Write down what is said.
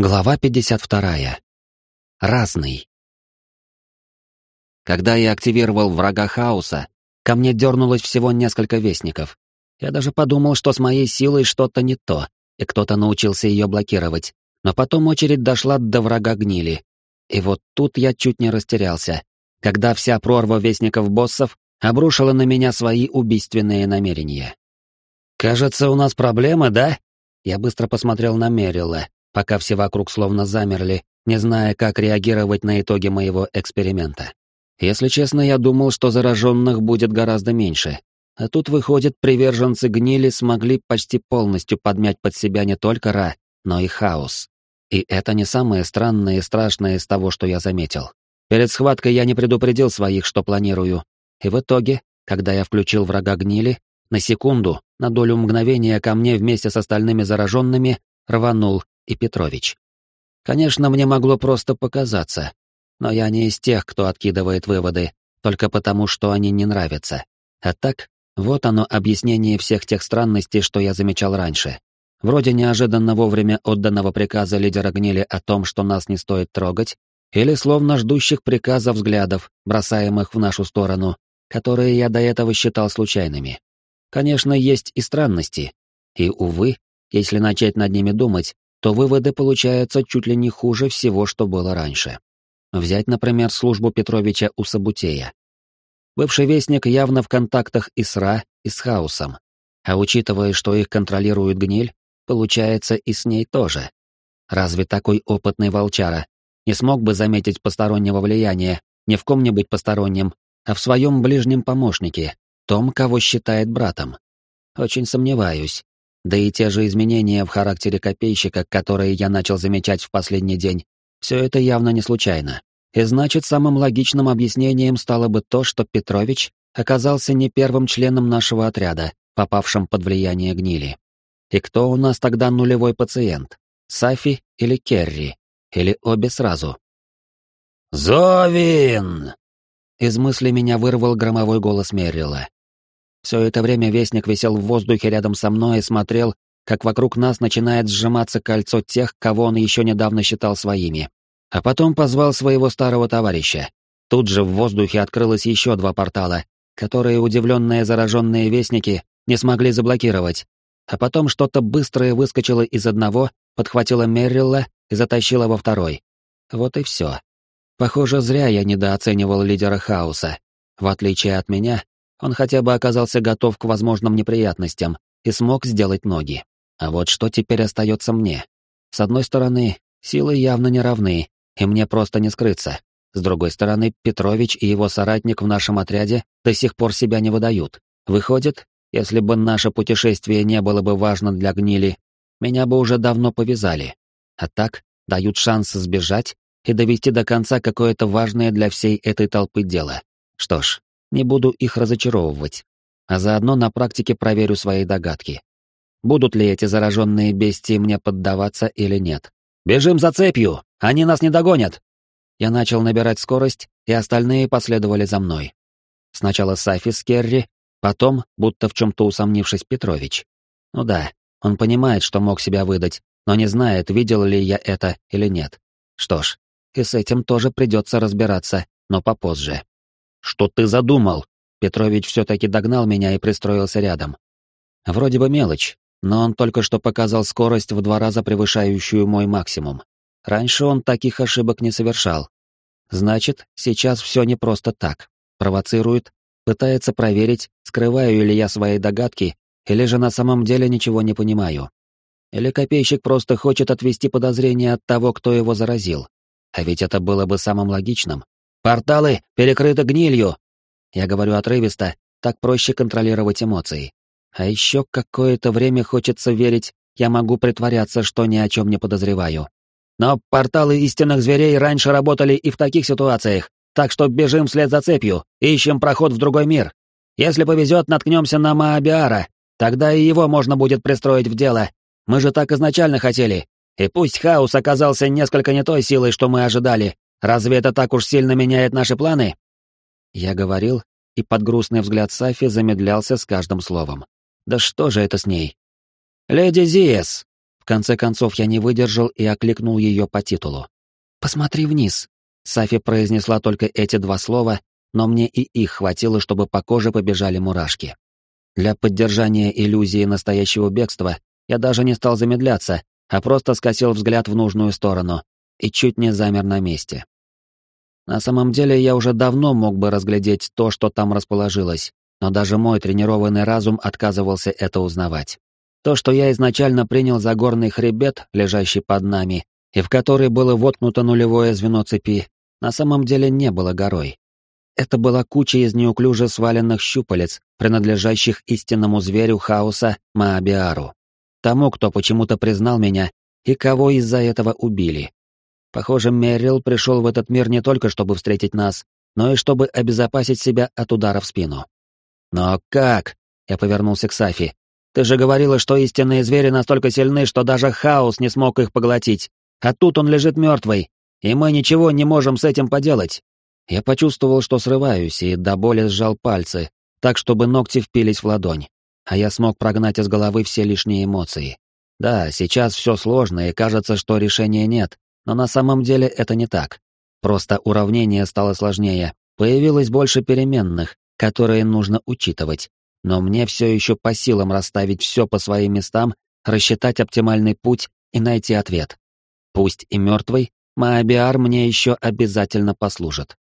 Глава 52. Разный. Когда я активировал врага хаоса, ко мне дернулось всего несколько вестников. Я даже подумал, что с моей силой что-то не то, и кто-то научился ее блокировать. Но потом очередь дошла до врага гнили. И вот тут я чуть не растерялся, когда вся прорва вестников-боссов обрушила на меня свои убийственные намерения. «Кажется, у нас проблема, да?» Я быстро посмотрел на Мерилла, пока все вокруг словно замерли, не зная, как реагировать на итоги моего эксперимента. Если честно, я думал, что зараженных будет гораздо меньше. А тут, выходит, приверженцы гнили смогли почти полностью подмять под себя не только Ра, но и хаос. И это не самое странное и страшное из того, что я заметил. Перед схваткой я не предупредил своих, что планирую. И в итоге, когда я включил врага гнили, на секунду, на долю мгновения ко мне вместе с остальными зараженными рванул и Петрович. Конечно, мне могло просто показаться, но я не из тех, кто откидывает выводы, только потому, что они не нравятся. А так, вот оно объяснение всех тех странностей, что я замечал раньше. Вроде неожиданно вовремя отданного приказа лидера гнили о том, что нас не стоит трогать, или словно ждущих приказа взглядов, бросаемых в нашу сторону, которые я до этого считал случайными. Конечно, есть и странности, и, увы, если начать над ними думать, то выводы получаются чуть ли не хуже всего, что было раньше. Взять, например, службу Петровича у Сабутея. Бывший вестник явно в контактах и с Ра, и с Хаосом. А учитывая, что их контролирует гниль, получается и с ней тоже. Разве такой опытный волчара не смог бы заметить постороннего влияния, не в ком-нибудь постороннем, а в своем ближнем помощнике, том, кого считает братом? Очень сомневаюсь, да и те же изменения в характере копейщика, которые я начал замечать в последний день, все это явно не случайно. И значит, самым логичным объяснением стало бы то, что Петрович оказался не первым членом нашего отряда, попавшим под влияние гнили. И кто у нас тогда нулевой пациент? Сафи или Керри? Или обе сразу? «Зовин!» Из мысли меня вырвал громовой голос Меррила. Все это время вестник висел в воздухе рядом со мной и смотрел, как вокруг нас начинает сжиматься кольцо тех, кого он еще недавно считал своими. А потом позвал своего старого товарища. Тут же в воздухе открылось еще два портала, которые удивленные зараженные вестники не смогли заблокировать. А потом что-то быстрое выскочило из одного, подхватило Меррилла и затащило во второй. Вот и все. Похоже, зря я недооценивал лидера хаоса. В отличие от меня, он хотя бы оказался готов к возможным неприятностям и смог сделать ноги. А вот что теперь остается мне? С одной стороны, силы явно не равны, и мне просто не скрыться. С другой стороны, Петрович и его соратник в нашем отряде до сих пор себя не выдают. Выходит, если бы наше путешествие не было бы важно для гнили, меня бы уже давно повязали. А так, дают шанс сбежать и довести до конца какое-то важное для всей этой толпы дело. Что ж, не буду их разочаровывать, а заодно на практике проверю свои догадки. Будут ли эти зараженные бестии мне поддаваться или нет? «Бежим за цепью! Они нас не догонят!» Я начал набирать скорость, и остальные последовали за мной. Сначала Сафи с Керри, потом, будто в чем-то усомнившись, Петрович. Ну да, он понимает, что мог себя выдать, но не знает, видел ли я это или нет. Что ж, и с этим тоже придется разбираться, но попозже. Что ты задумал? Петрович все-таки догнал меня и пристроился рядом. Вроде бы мелочь, но он только что показал скорость в два раза превышающую мой максимум. Раньше он таких ошибок не совершал. Значит, сейчас все не просто так. Провоцирует, пытается проверить, скрываю ли я свои догадки, или же на самом деле ничего не понимаю. Или копейщик просто хочет отвести подозрения от того, кто его заразил. А ведь это было бы самым логичным. Порталы перекрыты гнилью. Я говорю отрывисто, так проще контролировать эмоции. А еще какое-то время хочется верить, я могу притворяться, что ни о чем не подозреваю. Но порталы истинных зверей раньше работали и в таких ситуациях, так что бежим вслед за цепью, ищем проход в другой мир. Если повезет, наткнемся на Маабиара, тогда и его можно будет пристроить в дело. Мы же так изначально хотели. И пусть хаос оказался несколько не той силой, что мы ожидали, Разве это так уж сильно меняет наши планы?» Я говорил, и под грустный взгляд Сафи замедлялся с каждым словом. «Да что же это с ней?» «Леди Зиес!» В конце концов я не выдержал и окликнул ее по титулу. «Посмотри вниз!» Сафи произнесла только эти два слова, но мне и их хватило, чтобы по коже побежали мурашки. Для поддержания иллюзии настоящего бегства я даже не стал замедляться, а просто скосил взгляд в нужную сторону и чуть не замер на месте. На самом деле я уже давно мог бы разглядеть то, что там расположилось, но даже мой тренированный разум отказывался это узнавать. То, что я изначально принял за горный хребет, лежащий под нами, и в который было воткнуто нулевое звено цепи, на самом деле не было горой. Это была куча из неуклюже сваленных щупалец, принадлежащих истинному зверю хаоса Маабиару. Тому, кто почему-то признал меня и кого из-за этого убили. Похоже, Меррил пришел в этот мир не только чтобы встретить нас, но и чтобы обезопасить себя от удара в спину. «Но как?» — я повернулся к Сафи. «Ты же говорила, что истинные звери настолько сильны, что даже хаос не смог их поглотить. А тут он лежит мертвый, и мы ничего не можем с этим поделать». Я почувствовал, что срываюсь, и до боли сжал пальцы, так, чтобы ногти впились в ладонь. А я смог прогнать из головы все лишние эмоции. Да, сейчас все сложно, и кажется, что решения нет, но на самом деле это не так. Просто уравнение стало сложнее, появилось больше переменных, которые нужно учитывать. Но мне все еще по силам расставить все по своим местам, рассчитать оптимальный путь и найти ответ. Пусть и мертвый, Маабиар мне еще обязательно послужит.